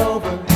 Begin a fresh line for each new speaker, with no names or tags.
over.